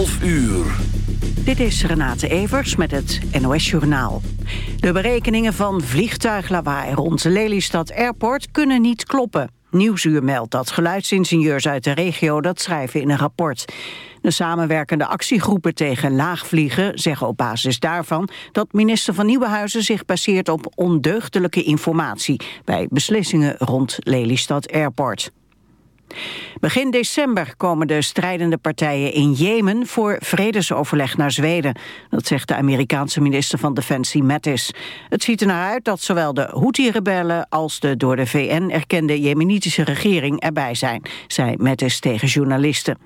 12 uur. Dit is Renate Evers met het NOS Journaal. De berekeningen van vliegtuiglawaai rond Lelystad Airport kunnen niet kloppen. Nieuwsuur meldt dat geluidsingenieurs uit de regio dat schrijven in een rapport. De samenwerkende actiegroepen tegen laagvliegen zeggen op basis daarvan dat minister van Nieuwenhuizen zich baseert op ondeugdelijke informatie bij beslissingen rond Lelystad Airport. Begin december komen de strijdende partijen in Jemen voor vredesoverleg naar Zweden. Dat zegt de Amerikaanse minister van Defensie Mattis. Het ziet er naar uit dat zowel de Houthi-rebellen als de door de VN erkende jemenitische regering erbij zijn, zei Mattis tegen journalisten.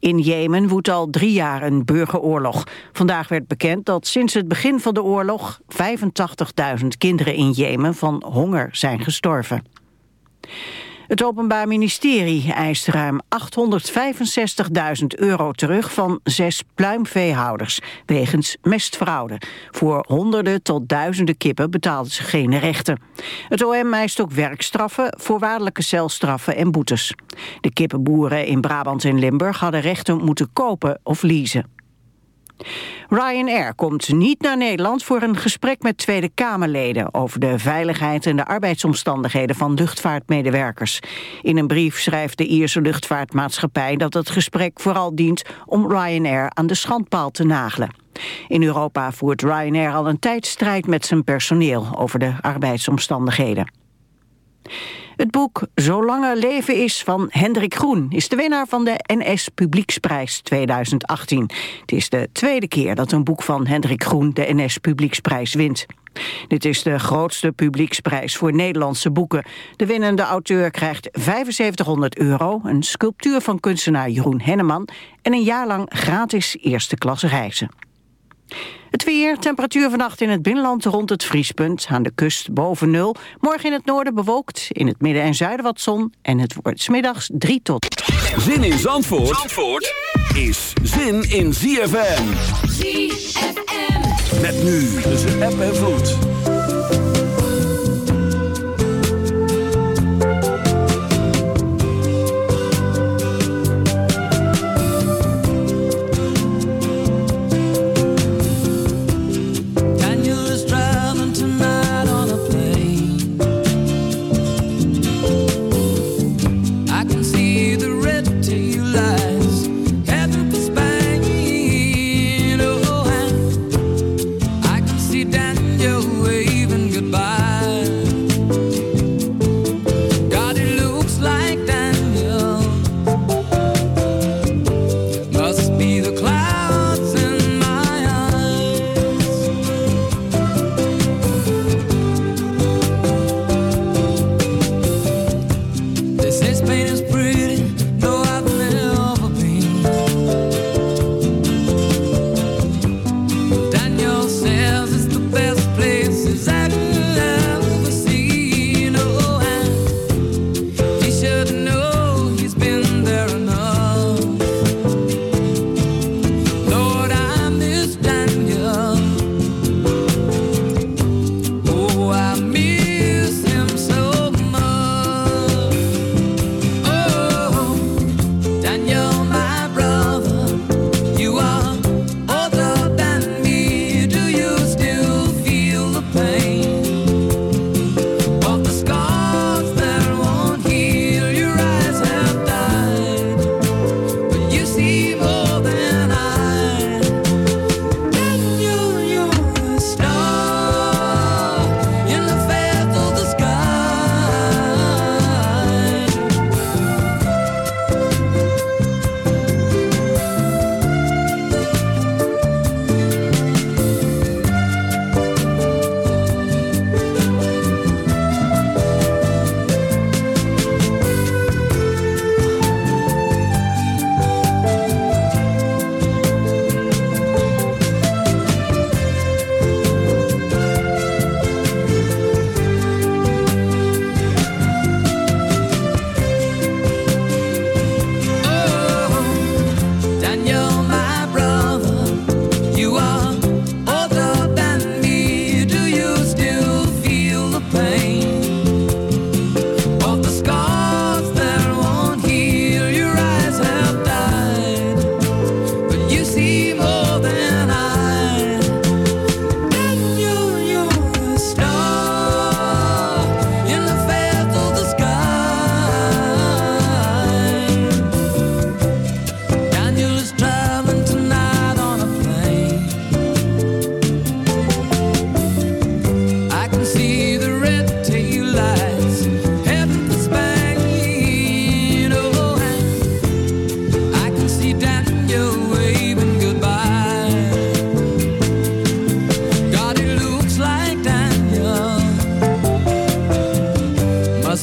In Jemen woedt al drie jaar een burgeroorlog. Vandaag werd bekend dat sinds het begin van de oorlog 85.000 kinderen in Jemen van honger zijn gestorven. Het Openbaar Ministerie eist ruim 865.000 euro terug van zes pluimveehouders wegens mestfraude. Voor honderden tot duizenden kippen betaalden ze geen rechten. Het OM eist ook werkstraffen, voorwaardelijke celstraffen en boetes. De kippenboeren in Brabant en Limburg hadden rechten moeten kopen of leasen. Ryanair komt niet naar Nederland voor een gesprek met Tweede Kamerleden over de veiligheid en de arbeidsomstandigheden van luchtvaartmedewerkers. In een brief schrijft de Ierse luchtvaartmaatschappij dat het gesprek vooral dient om Ryanair aan de schandpaal te nagelen. In Europa voert Ryanair al een tijd strijd met zijn personeel over de arbeidsomstandigheden. Het boek Zolang er leven is van Hendrik Groen is de winnaar van de NS Publieksprijs 2018. Het is de tweede keer dat een boek van Hendrik Groen de NS Publieksprijs wint. Dit is de grootste publieksprijs voor Nederlandse boeken. De winnende auteur krijgt 7500 euro, een sculptuur van kunstenaar Jeroen Henneman... en een jaar lang gratis eerste klasse reizen. Het weer, temperatuur vannacht in het binnenland rond het vriespunt. Aan de kust boven nul. Morgen in het noorden bewolkt. In het midden en zuiden wat zon. En het wordt smiddags 3 tot... Zin in Zandvoort, Zandvoort is zin in ZFM. ZFM. Met nu tussen app en vloed.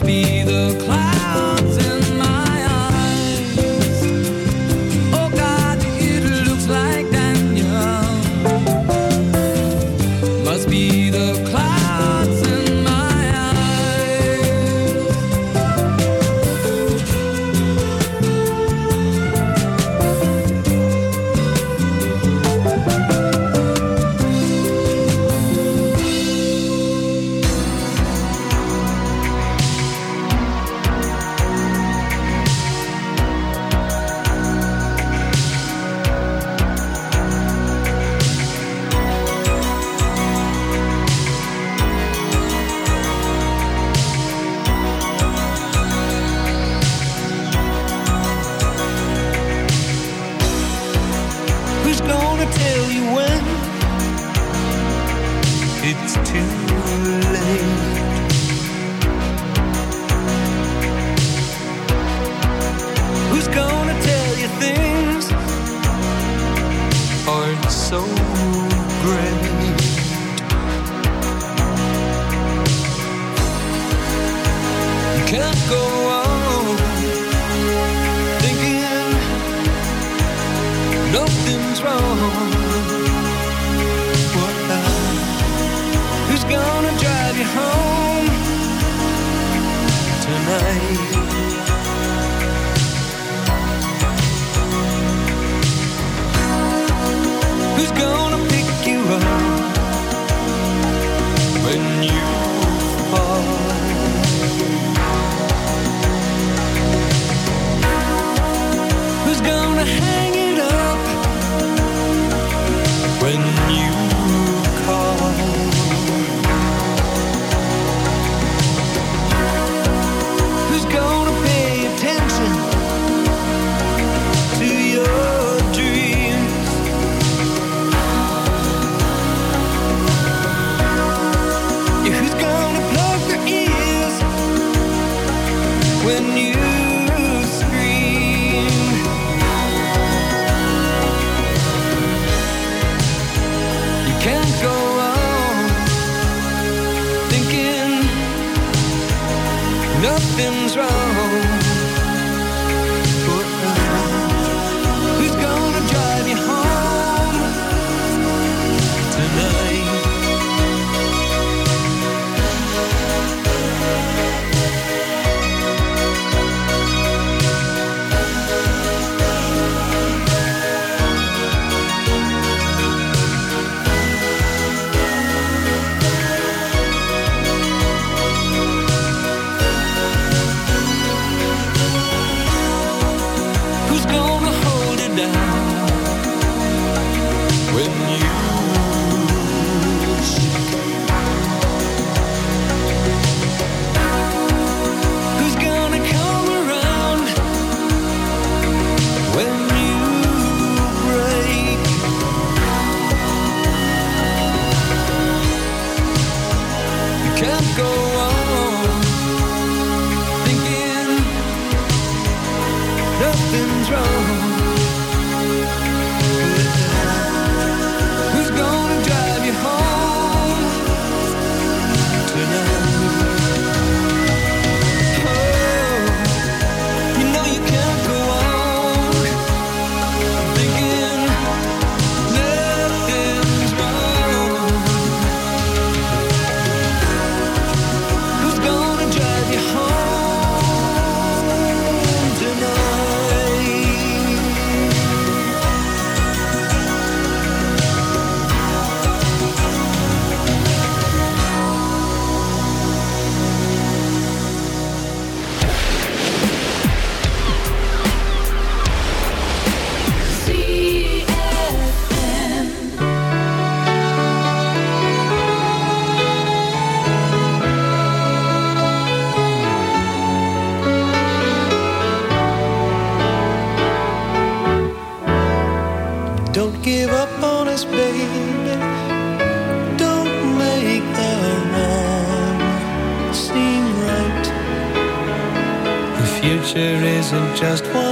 be the cloud. Just one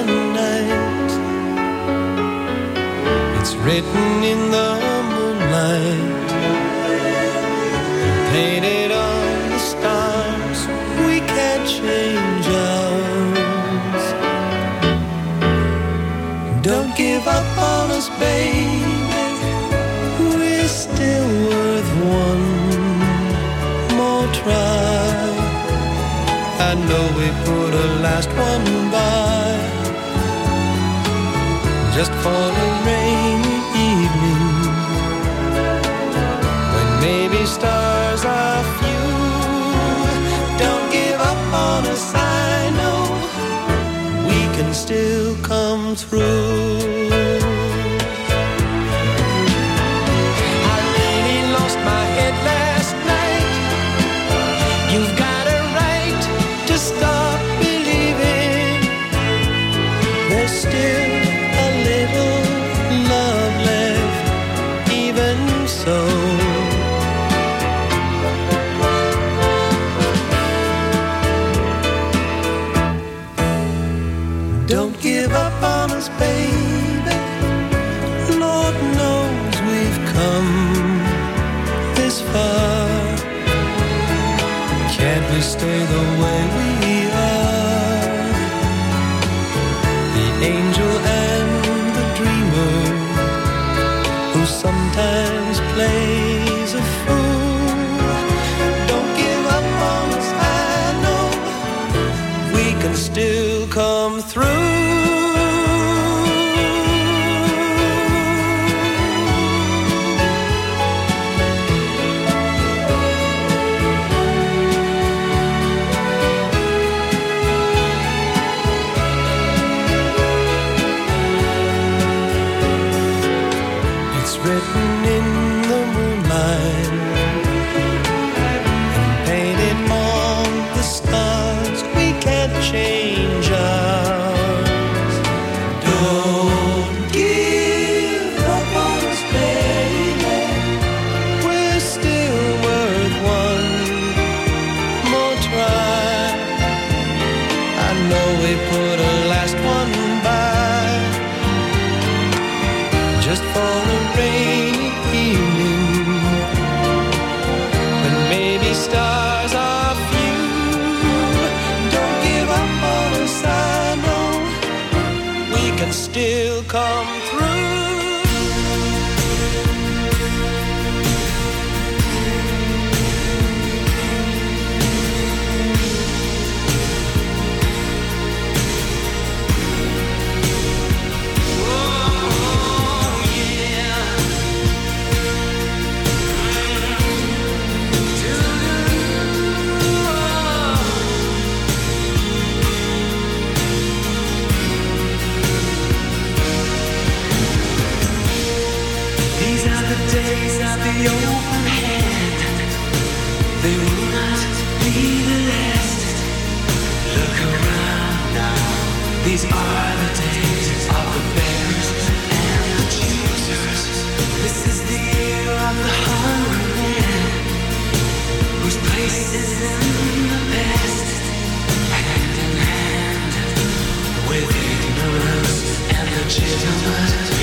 still come. With ignorance and the legitimate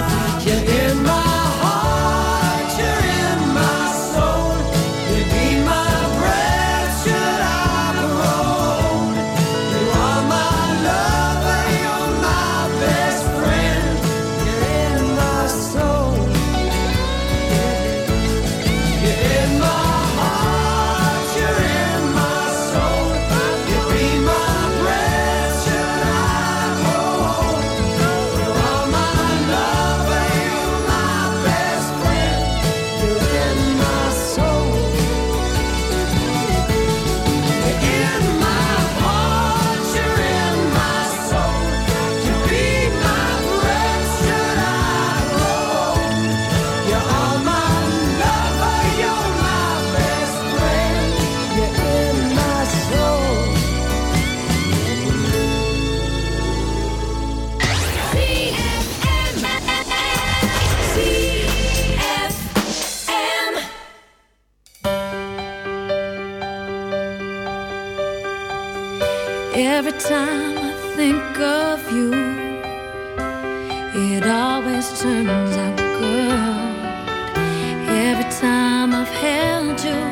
Every time I think of you, it always turns out good. Every time I've held you.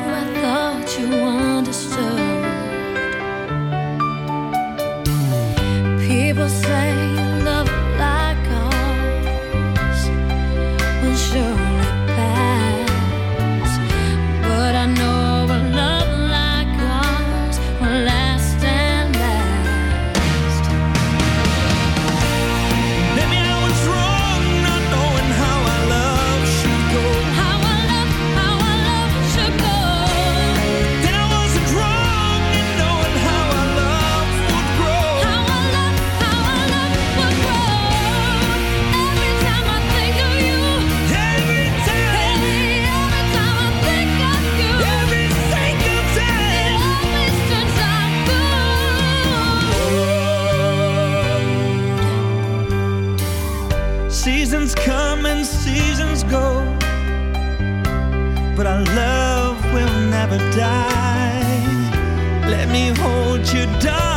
love will never die. Let me hold you, darling.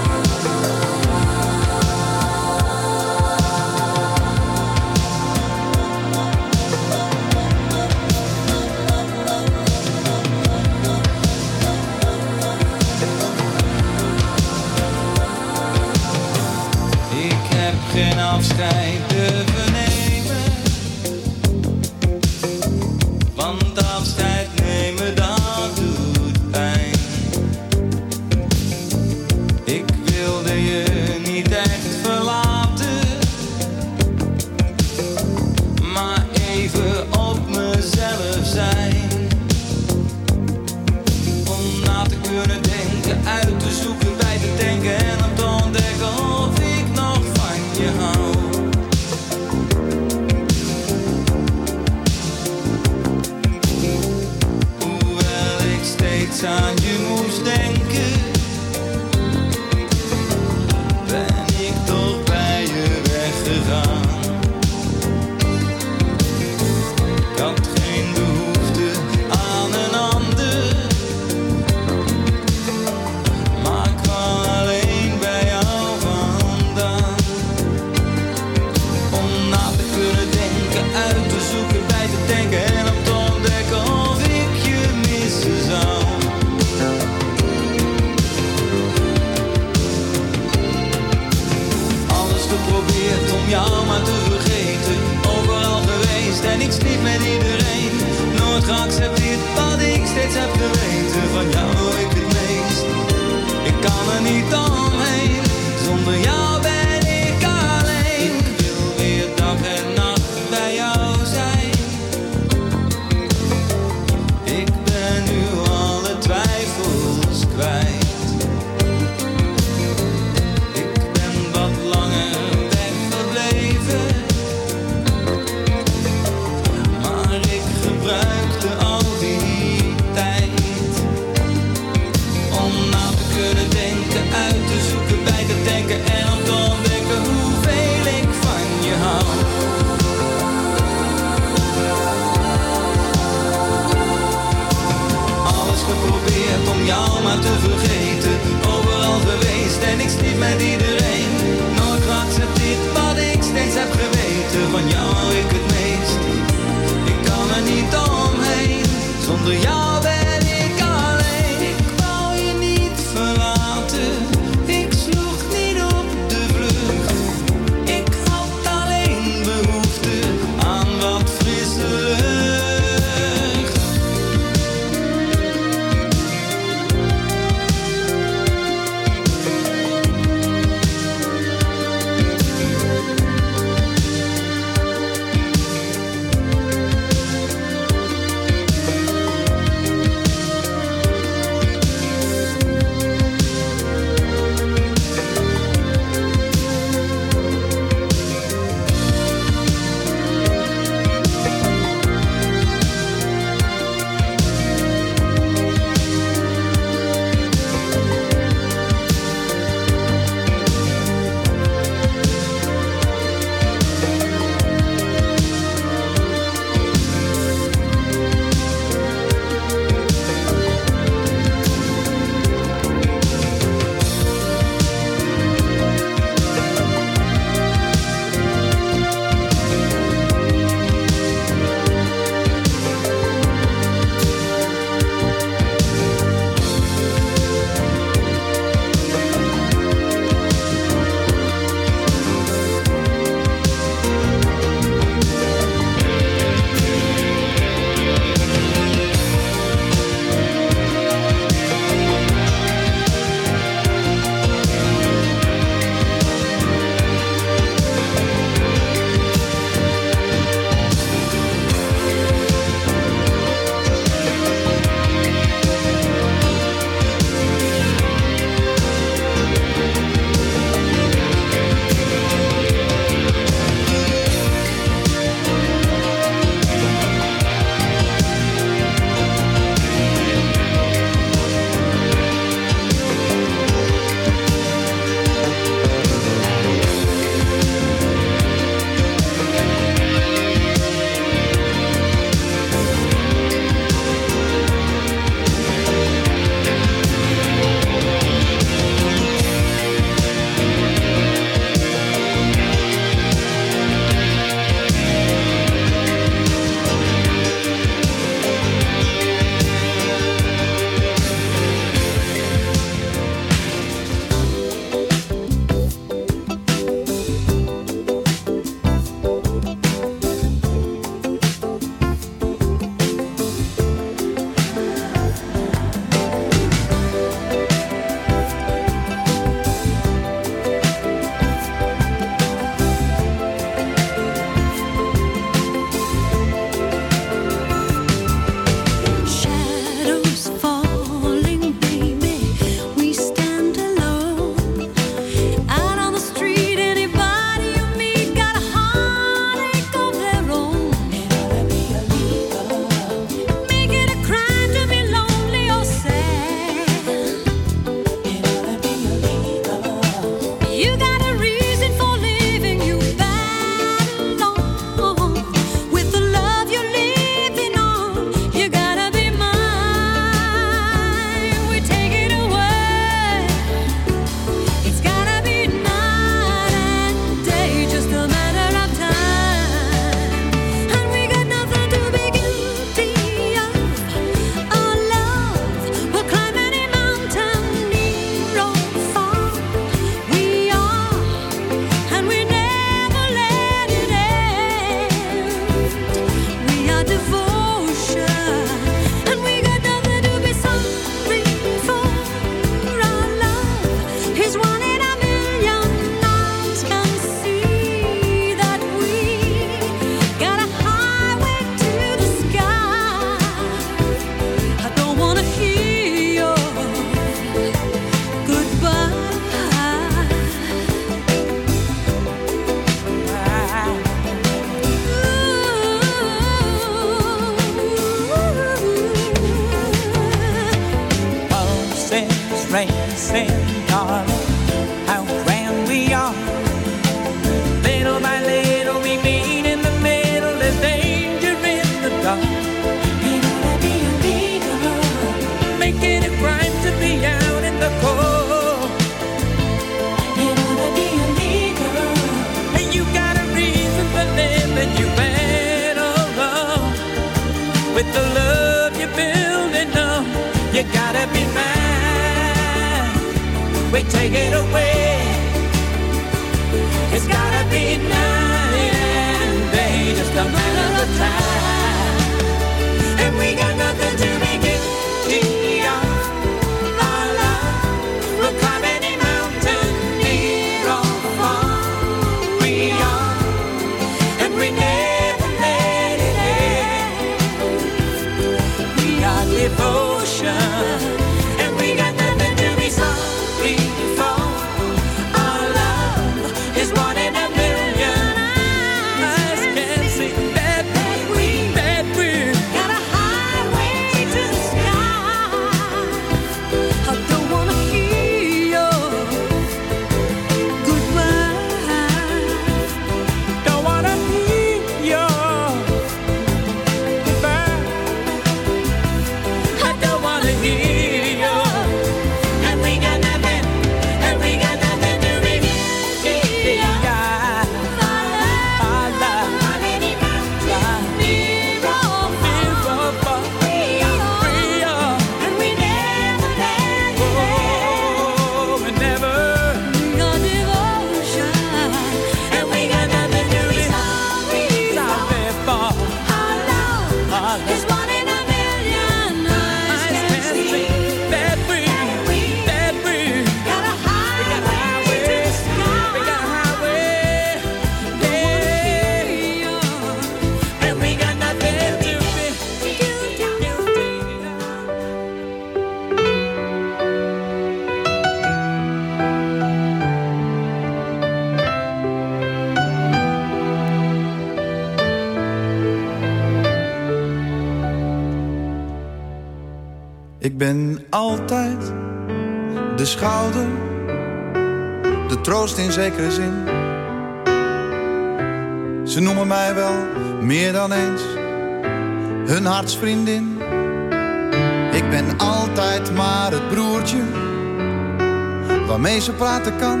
Praten kan.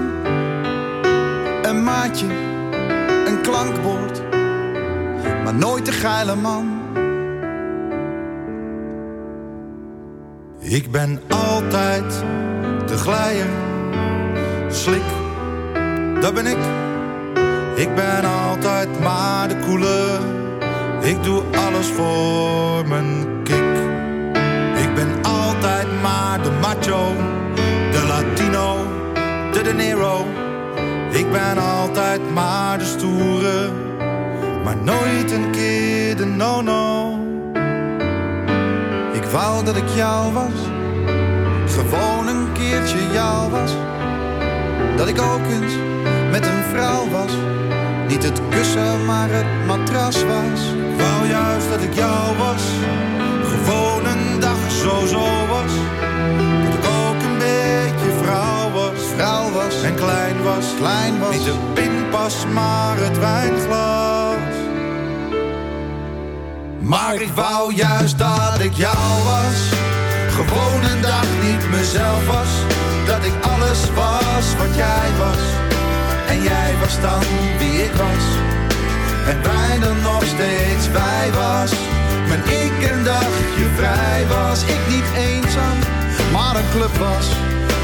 Een maatje, een klankbord, maar nooit de geile man. Ik ben altijd de glijer, slik, dat ben ik. Ik ben altijd maar de koele, ik doe alles voor mijn kick. Ik ben altijd maar de macho, de latino, de nero. Ik ben altijd maar de stoere, maar nooit een keer de no-no. Ik wou dat ik jou was, gewoon een keertje jou was. Dat ik ook eens met een vrouw was, niet het kussen maar het matras was. Ik wou juist dat ik jou was, gewoon een dag zo zo was. En klein was, klein was. Niet de pinpas maar het wijnglas. Maar ik wou juist dat ik jou was. Gewoon een dag niet mezelf was. Dat ik alles was wat jij was. En jij was dan wie ik was. En wij dan nog steeds wij was. Maar ik een dagje vrij was. Ik niet eenzaam, maar een club was.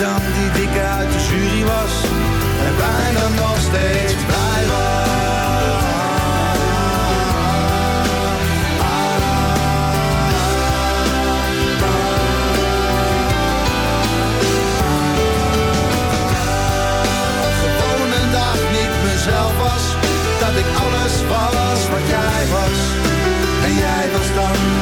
dan die dikke uit de jury was. En bijna nog steeds blij was. Gewoon een dag niet mezelf was. Dat ik alles was wat jij was. En jij was dan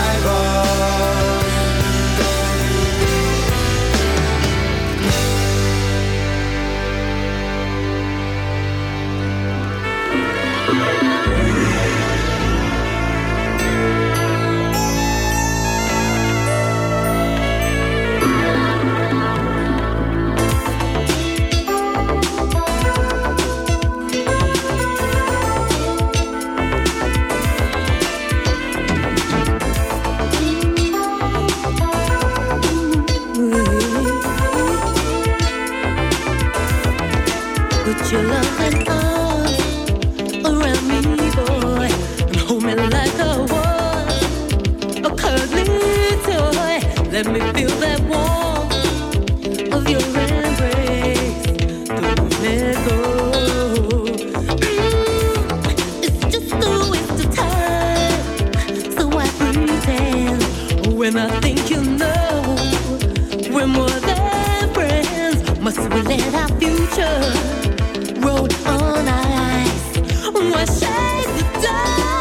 Let me feel that warmth of your embrace. Don't let go. Mm, it's just a waste of time. So I pretend when I think you know we're more than friends. Must we let our future roll on our eyes? Why shade the dark?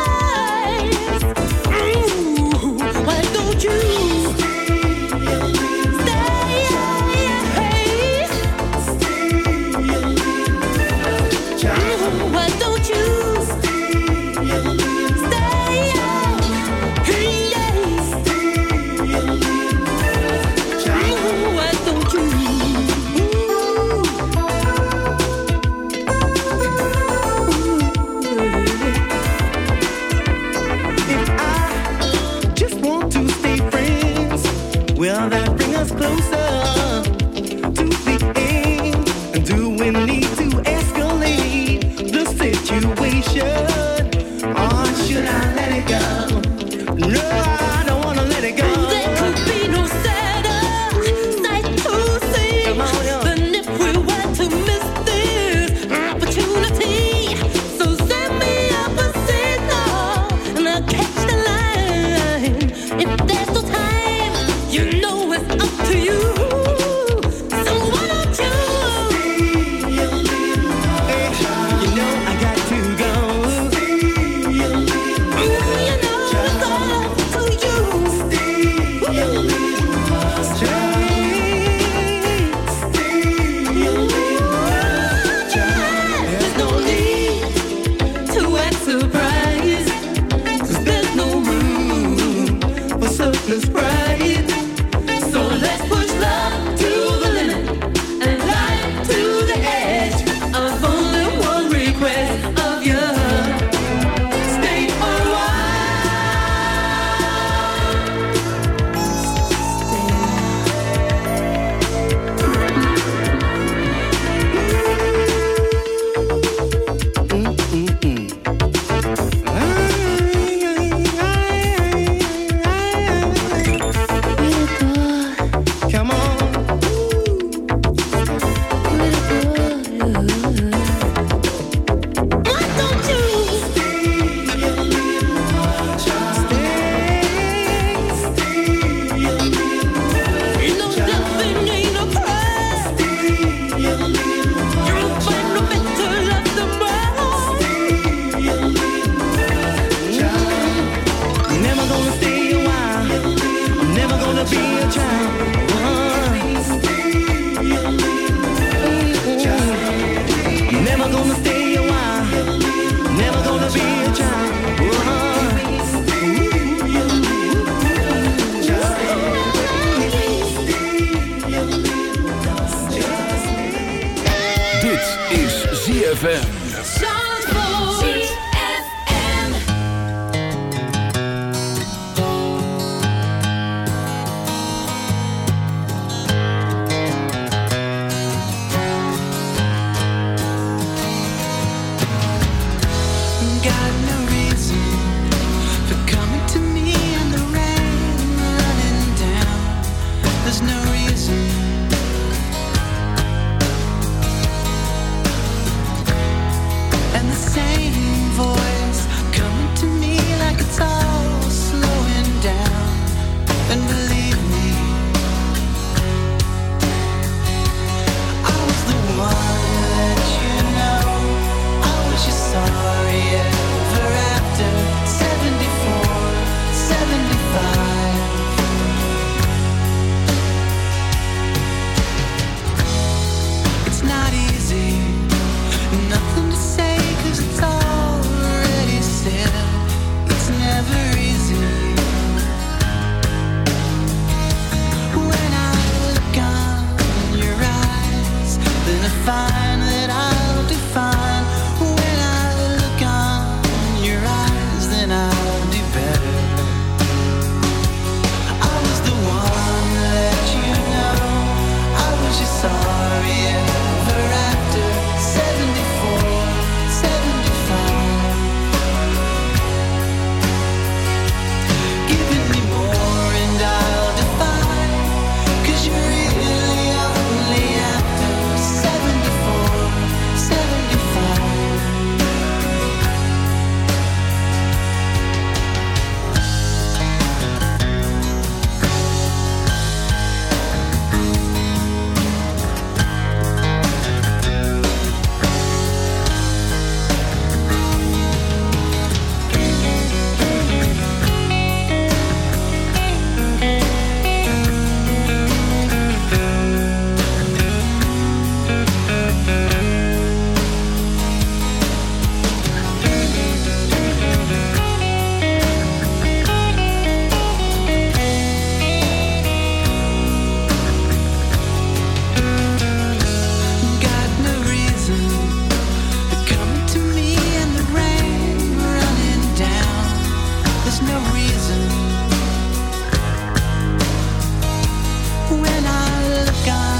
God.